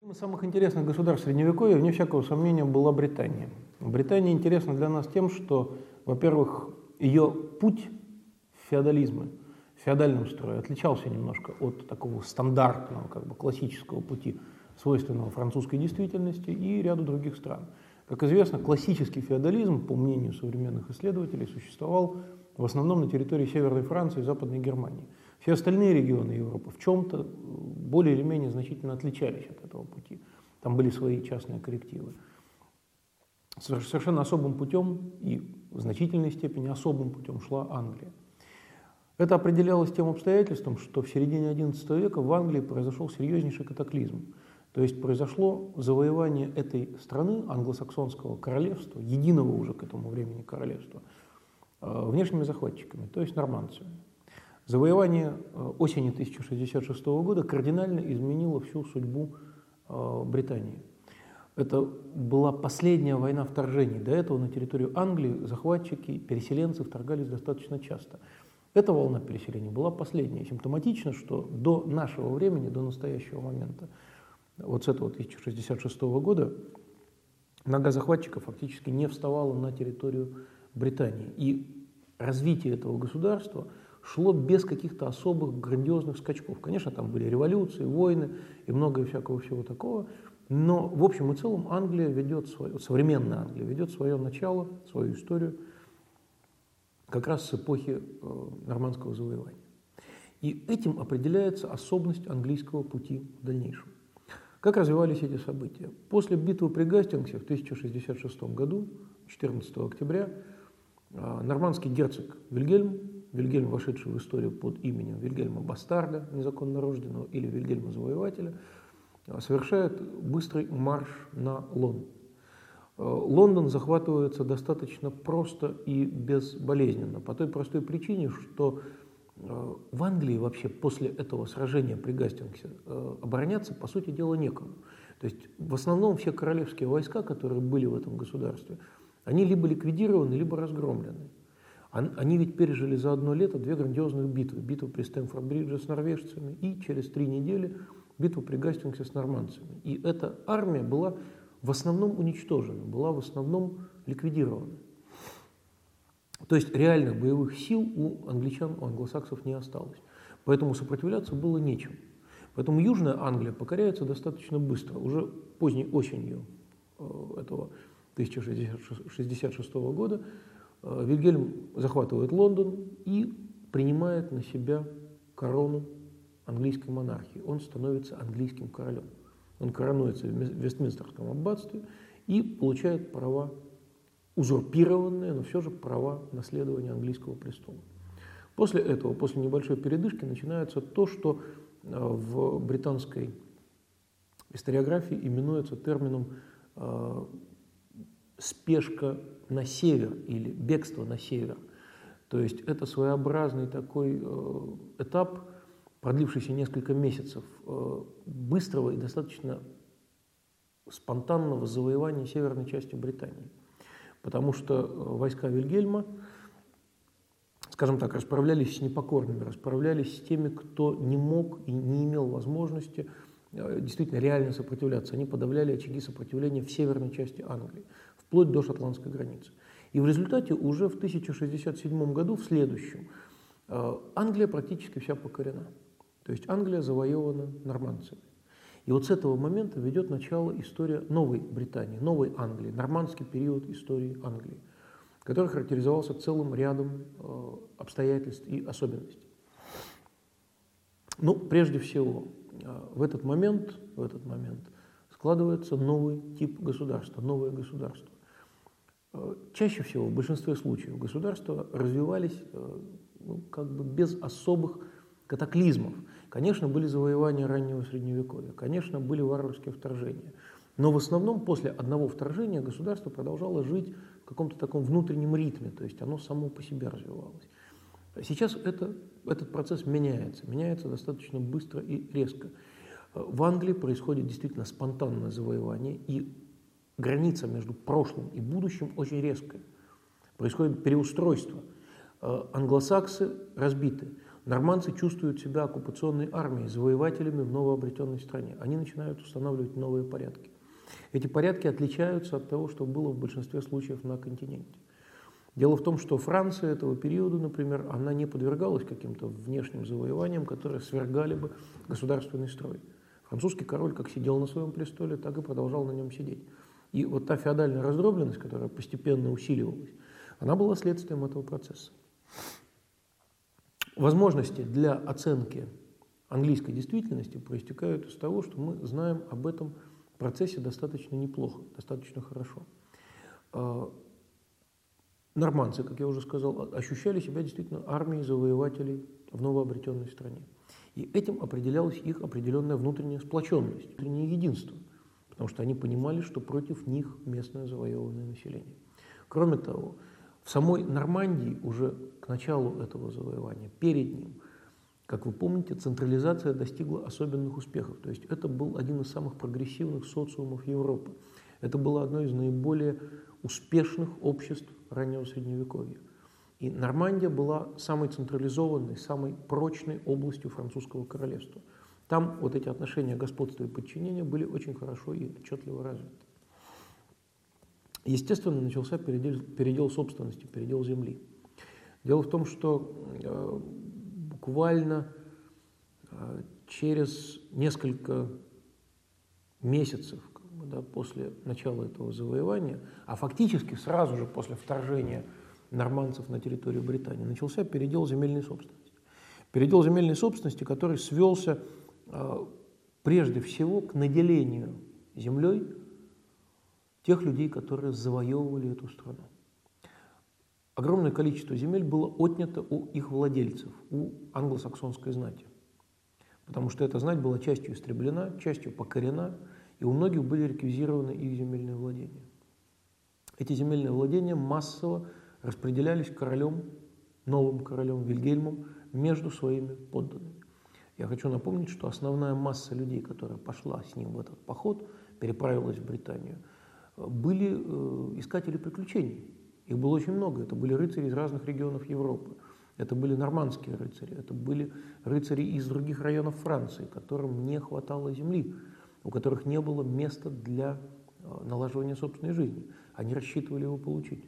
Одним из самых интересных государств Средневековья, вне всякого сомнения, была Британия. Британия интересна для нас тем, что, во-первых, ее путь феодализма, феодальном строе отличался немножко от такого стандартного, как бы классического пути, свойственного французской действительности и ряду других стран. Как известно, классический феодализм, по мнению современных исследователей, существовал в основном на территории Северной Франции и Западной Германии. Все остальные регионы Европы в чем-то более или менее значительно отличались от этого пути. Там были свои частные коррективы. Совершенно особым путем и в значительной степени особым путем шла Англия. Это определялось тем обстоятельством, что в середине XI века в Англии произошел серьезнейший катаклизм. То есть произошло завоевание этой страны, англосаксонского королевства, единого уже к этому времени королевства, э, внешними захватчиками, то есть нормандцами. Завоевание э, осени 1066 года кардинально изменило всю судьбу э, Британии. Это была последняя война вторжений. До этого на территорию Англии захватчики, переселенцы вторгались достаточно часто. Эта волна переселения была последняя. Симптоматично, что до нашего времени, до настоящего момента, вот с этого 1066 года, нога захватчика фактически не вставала на территорию Британии. И развитие этого государства – шло без каких-то особых грандиозных скачков. Конечно, там были революции, войны и многое всякого всего такого, но в общем и целом Англия ведет свое, современная Англия ведет свое начало, свою историю как раз с эпохи э, нормандского завоевания. И этим определяется особенность английского пути в дальнейшем. Как развивались эти события? После битвы при Гастингсе в 1066 году, 14 октября, э, нормандский герцог Вильгельм Вильгельм, вошедший в историю под именем Вильгельма Бастарда, незаконно рожденного, или Вильгельма Завоевателя, а, совершает быстрый марш на Лондон. А, Лондон захватывается достаточно просто и безболезненно, по той простой причине, что а, в Англии вообще после этого сражения при Гастингсе обороняться, по сути дела, некому. То есть в основном все королевские войска, которые были в этом государстве, они либо ликвидированы, либо разгромлены. Они ведь пережили за одно лето две грандиозных битвы. Битву при Стэнфорд-Бридже с норвежцами и через три недели битву при Гастингсе с нормандцами. И эта армия была в основном уничтожена, была в основном ликвидирована. То есть реальных боевых сил у англичан, у англосаксов не осталось. Поэтому сопротивляться было нечем. Поэтому Южная Англия покоряется достаточно быстро. Уже поздней осенью э, этого 1066 года Вильгельм захватывает Лондон и принимает на себя корону английской монархии. Он становится английским королем. Он коронуется в Вестминстерском аббатстве и получает права, узурпированные, но все же права наследования английского престола. После этого, после небольшой передышки, начинается то, что э, в британской историографии именуется термином э, спешка на север или бегство на север. То есть это своеобразный такой э, этап, продлившийся несколько месяцев, э, быстрого и достаточно спонтанного завоевания северной части Британии. Потому что э, войска Вильгельма, скажем так, расправлялись с непокорными, расправлялись с теми, кто не мог и не имел возможности действительно реально сопротивляться. Они подавляли очаги сопротивления в северной части Англии вплоть до шотландской границы. И в результате уже в 1067 году, в следующем, э, Англия практически вся покорена. То есть Англия завоевана нормандцами. И вот с этого момента ведет начало история новой Британии, новой Англии, нормандский период истории Англии, который характеризовался целым рядом э, обстоятельств и особенностей. Ну, прежде всего, э, в этот момент, в этот момент складывается новый тип государства, новое государство. Э, чаще всего, в большинстве случаев, государства развивались э, ну, как бы без особых катаклизмов. Конечно, были завоевания раннего Средневековья, конечно, были варварские вторжения. Но в основном после одного вторжения государство продолжало жить в каком-то таком внутреннем ритме, то есть оно само по себе развивалось. Сейчас это, этот процесс меняется, меняется достаточно быстро и резко. Э, в Англии происходит действительно спонтанное завоевание, и граница между прошлым и будущим очень резкая. Происходит переустройство. Э, англосаксы разбиты. нормандцы чувствуют себя оккупационной армией, завоевателями в новообретенной стране. Они начинают устанавливать новые порядки. Эти порядки отличаются от того, что было в большинстве случаев на континенте. Дело в том, что Франция этого периода, например, она не подвергалась каким-то внешним завоеваниям, которые свергали бы государственный строй. Французский король как сидел на своем престоле, так и продолжал на нем сидеть. И вот та феодальная раздробленность, которая постепенно усиливалась, она была следствием этого процесса. Возможности для оценки английской действительности проистекают из того, что мы знаем об этом процессе достаточно неплохо, достаточно хорошо. А, нормандцы, как я уже сказал, ощущали себя действительно армией завоевателей в новообретенной стране. И этим определялась их определенная внутренняя сплоченность, внутреннее единство, потому что они понимали, что против них местное завоеванное население. Кроме того, в самой Нормандии уже к началу этого завоевания, перед ним, как вы помните, централизация достигла особенных успехов. То есть это был один из самых прогрессивных социумов Европы. Это было одно из наиболее успешных обществ раннего Средневековья. И Нормандия была самой централизованной, самой прочной областью французского королевства. Там вот эти отношения господства и подчинения были очень хорошо и отчетливо развиты. Естественно, начался передел, передел собственности, передел земли. Дело в том, что э, буквально э, через несколько месяцев да, после начала этого завоевания, а фактически сразу же после вторжения нормандцев на территорию Британии, начался передел земельной собственности. Передел земельной собственности, который свелся прежде всего к наделению землей тех людей, которые завоевывали эту страну. Огромное количество земель было отнято у их владельцев, у англосаксонской знати. Потому что эта знать была частью истреблена, частью покорена, и у многих были реквизированы их земельные владения. Эти земельные владения массово распределялись королем, новым королем Вильгельмом между своими подданными. Я хочу напомнить, что основная масса людей, которая пошла с ним в этот поход, переправилась в Британию – были э, искатели приключений. Их было очень много. Это были рыцари из разных регионов Европы. Это были нормандские рыцари, это были рыцари из других районов Франции, которым не хватало земли, у которых не было места для э, налаживания собственной жизни. Они рассчитывали его получить.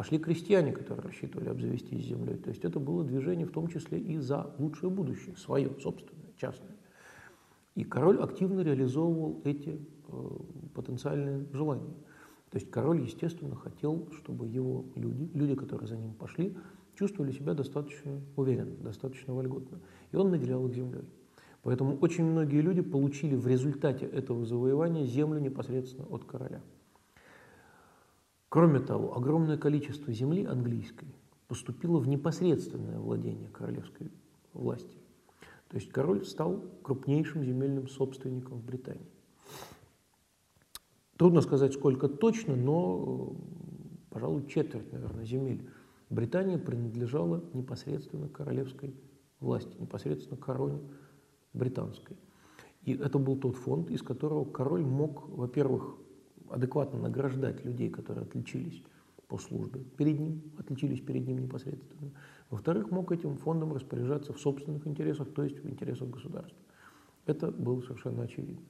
Пошли крестьяне, которые рассчитывали обзавестись землей. То есть это было движение в том числе и за лучшее будущее, свое, собственное, частное. И король активно реализовывал эти э, потенциальные желания. То есть король, естественно, хотел, чтобы его люди, люди, которые за ним пошли, чувствовали себя достаточно уверенно, достаточно вольготно. И он наделял их землей. Поэтому очень многие люди получили в результате этого завоевания землю непосредственно от короля. Кроме того, огромное количество земли английской поступило в непосредственное владение королевской власти. То есть король стал крупнейшим земельным собственником в Британии. Трудно сказать, сколько точно, но, пожалуй, четверть, наверное, земель Британии принадлежала непосредственно королевской власти, непосредственно короне британской. И это был тот фонд, из которого король мог, во-первых, адекватно награждать людей, которые отличились по службе перед ним, отличились перед ним непосредственно. Во-вторых, мог этим фондом распоряжаться в собственных интересах, то есть в интересах государства. Это было совершенно очевидно.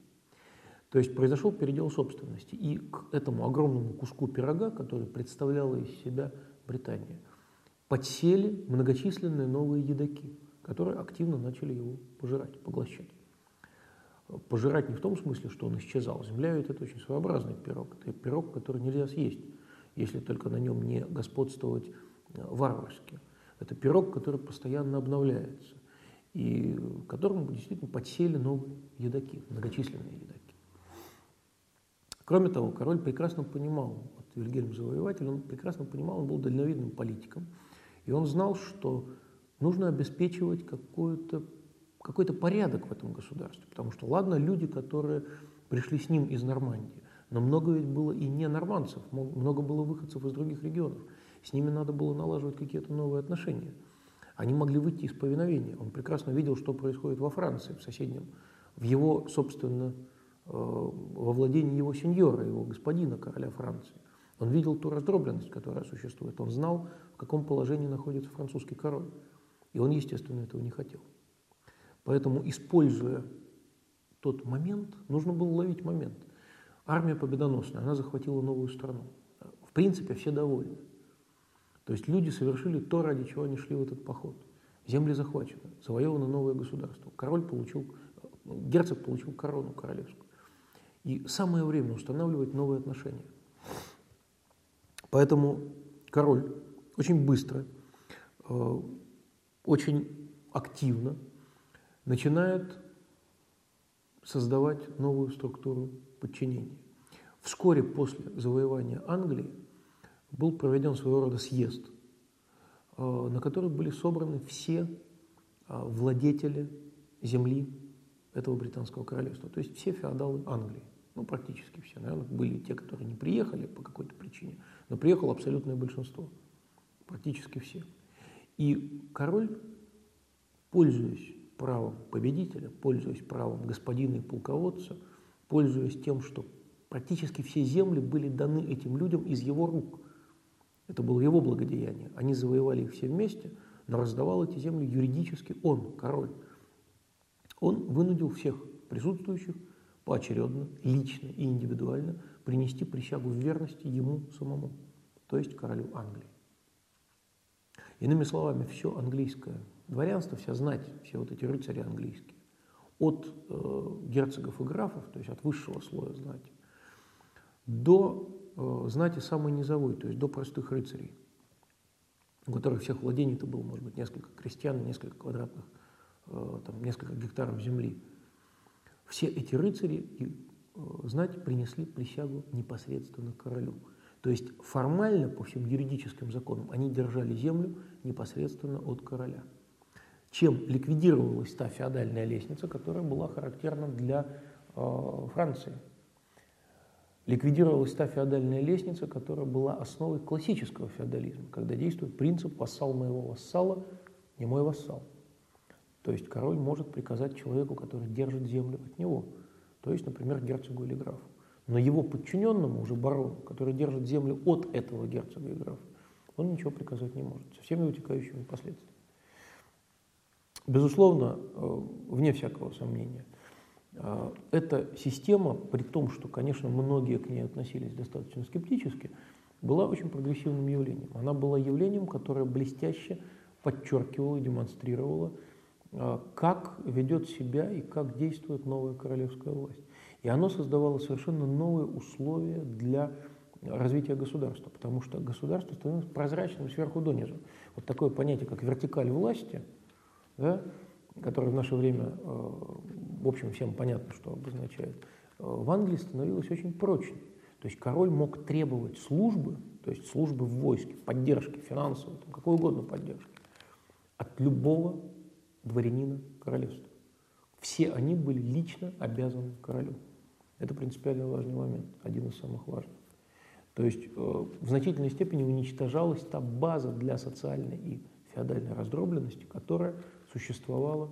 То есть произошел передел собственности. И к этому огромному куску пирога, который представляла из себя Британия, подсели многочисленные новые едоки, которые активно начали его пожирать, поглощать. Пожирать не в том смысле, что он исчезал. Земля ведь это очень своеобразный пирог. Это пирог, который нельзя съесть, если только на нем не господствовать э, варварски. Это пирог, который постоянно обновляется и которому действительно подсели новые едоки, многочисленные едоки. Кроме того, король прекрасно понимал, вот Вильгельм Завоеватель, он прекрасно понимал, он был дальновидным политиком, и он знал, что нужно обеспечивать какой-то какой порядок в этом государстве, потому что, ладно, люди, которые пришли с ним из Нормандии, но много ведь было и не нормандцев, много было выходцев из других регионов, с ними надо было налаживать какие-то новые отношения. Они могли выйти из повиновения. Он прекрасно видел, что происходит во Франции, в соседнем, в его, собственно, Э, во владении его сеньора, его господина, короля Франции. Он видел ту раздробленность, которая существует. Он знал, в каком положении находится французский король. И он, естественно, этого не хотел. Поэтому, используя тот момент, нужно было ловить момент. Армия победоносная, она захватила новую страну. В принципе, все довольны. То есть люди совершили то, ради чего они шли в этот поход. Земли захвачены, завоевано новое государство. Король получил, герцог получил корону королевскую. И самое время устанавливать новые отношения. Поэтому король очень быстро, э, очень активно начинает создавать новую структуру подчинения. Вскоре после завоевания Англии был проведен своего рода съезд, э, на который были собраны все э, владетели земли этого британского королевства, то есть все феодалы Англии, ну практически все, наверное, были те, которые не приехали по какой-то причине, но приехало абсолютное большинство, практически все. И король, пользуясь правом победителя, пользуясь правом господина и полководца, пользуясь тем, что практически все земли были даны этим людям из его рук. Это было его благодеяние. Они завоевали их все вместе, но раздавал эти земли юридически он, король. Он вынудил всех присутствующих поочередно, лично и индивидуально принести присягу в верности ему самому, то есть королю Англии. Иными словами, все английское дворянство, вся знать, все вот эти рыцари английские, от э, герцогов и графов, то есть от высшего слоя знати, до э, знати самой низовой, то есть до простых рыцарей, у которых всех владений-то было, может быть, несколько крестьян, несколько квадратных, э, там, несколько гектаров земли. Все эти рыцари и э, знать принесли присягу непосредственно королю. То есть формально, по всем юридическим законам, они держали землю непосредственно от короля чем ликвидировалась та феодальная лестница, которая была характерна для э, Франции. Ликвидировалась та феодальная лестница, которая была основой классического феодализма, когда действует принцип «вассал моего вассала, не мой вассал». То есть король может приказать человеку, который держит землю от него, то есть, например, герцогу или графу. Но его подчиненному, уже барону, который держит землю от этого герцога и графа, он ничего приказать не может, со всеми вытекающими последствиями. Безусловно, э, вне всякого сомнения, э, эта система, при том, что, конечно, многие к ней относились достаточно скептически, была очень прогрессивным явлением. Она была явлением, которое блестяще подчеркивало и демонстрировало, э, как ведет себя и как действует новая королевская власть. И оно создавало совершенно новые условия для развития государства, потому что государство становилось прозрачным сверху донизу. Вот такое понятие, как вертикаль власти – да, который в наше время, э, в общем, всем понятно, что обозначает, э, в Англии становилась очень прочной. То есть король мог требовать службы, то есть службы в войске, поддержки финансовой, там, какой угодно поддержки, от любого дворянина королевства. Все они были лично обязаны королю. Это принципиально важный момент, один из самых важных. То есть э, в значительной степени уничтожалась та база для социальной и феодальной раздробленности, которая существовала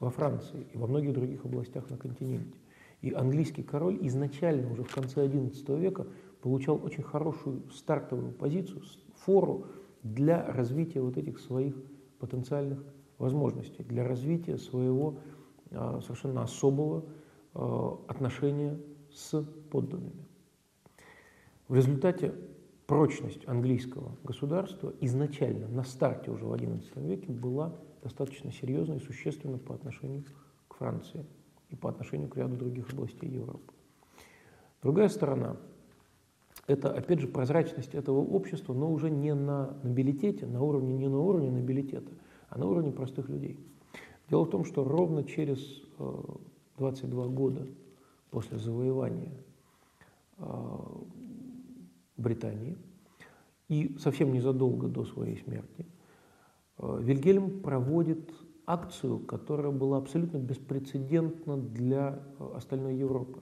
во Франции и во многих других областях на континенте. И английский король изначально, уже в конце XI века, получал очень хорошую стартовую позицию, фору для развития вот этих своих потенциальных возможностей, для развития своего а, совершенно особого а, отношения с подданными. В результате прочность английского государства изначально на старте уже в XI веке была достаточно серьезно и существенно по отношению к Франции и по отношению к ряду других областей Европы. Другая сторона – это, опять же, прозрачность этого общества, но уже не на нобилитете, на уровне, не на уровне нобилитета, а на уровне простых людей. Дело в том, что ровно через 22 э, года после завоевания э, Британии и совсем незадолго до своей смерти Вильгельм проводит акцию, которая была абсолютно беспрецедентна для э, остальной Европы.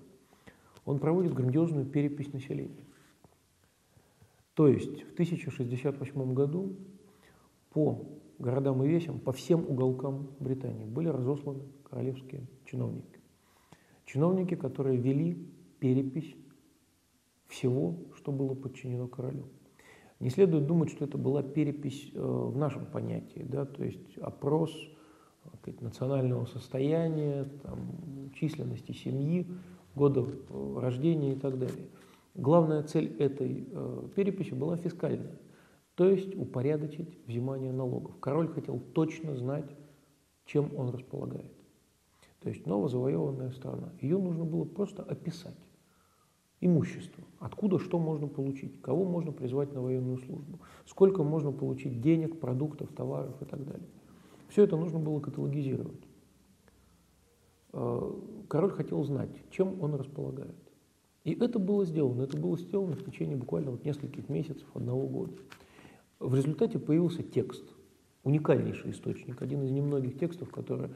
Он проводит грандиозную перепись населения. То есть в 1068 году по городам и весям, по всем уголкам Британии были разосланы королевские чиновники. Чиновники, которые вели перепись всего, что было подчинено королю. Не следует думать, что это была перепись э, в нашем понятии, да, то есть опрос сказать, национального состояния, там, численности семьи, года э, рождения и так далее. Главная цель этой э, переписи была фискальная, то есть упорядочить взимание налогов. Король хотел точно знать, чем он располагает. То есть новозавоеванная страна. Ее нужно было просто описать. Имущество. Откуда что можно получить, кого можно призвать на военную службу, сколько можно получить денег, продуктов, товаров и так далее. Все это нужно было каталогизировать. Э, король хотел знать, чем он располагает. И это было сделано. Это было сделано в течение буквально вот нескольких месяцев, одного года. В результате появился текст, уникальнейший источник, один из немногих текстов, который